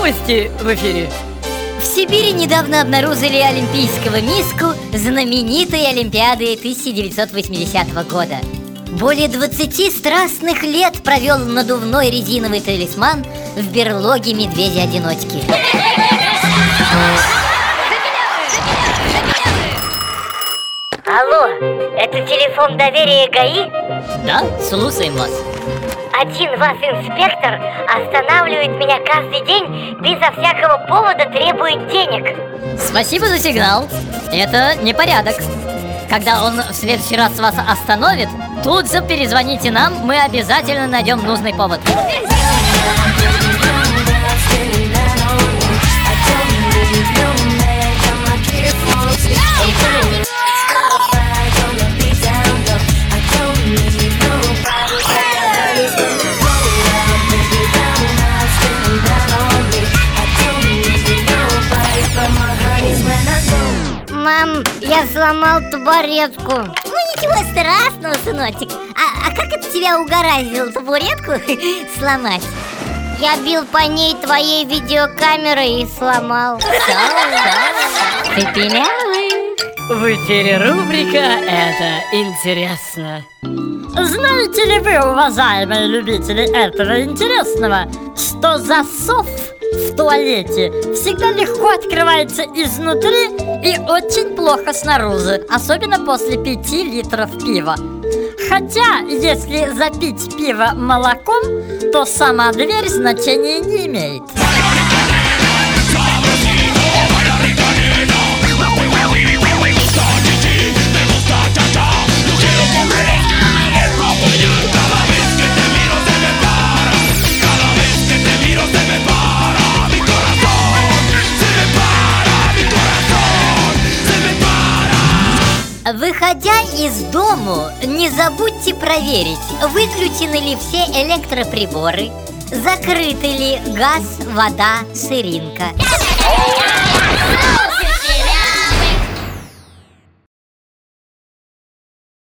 Новости в эфире. В Сибири недавно обнаружили олимпийского миску знаменитой Олимпиады 1980 года. Более 20 страстных лет провел надувной резиновый талисман в берлоге медведя-одиночки. Алло, это телефон доверия ГАИ? Да, слушаем вас. Один вас инспектор останавливает меня каждый день безо всякого повода требует денег. Спасибо за сигнал. Это непорядок. Когда он в следующий раз вас остановит, тут же перезвоните нам, мы обязательно найдем нужный повод. Мам, я сломал табуретку. Ну ничего страшного, сыночек. А, а как это тебя угораздило табуретку сломать? Я бил по ней твоей видеокамерой и сломал. Ты пилявый. В эфире рубрика «Это интересно». Знаете ли вы, уважаемые любители этого интересного, что засов в туалете всегда легко открывается изнутри и очень плохо снаружи, особенно после пяти литров пива. Хотя, если запить пиво молоком, то сама дверь значения не имеет. Выходя из дому, не забудьте проверить, выключены ли все электроприборы, закрыты ли газ, вода, сыринка.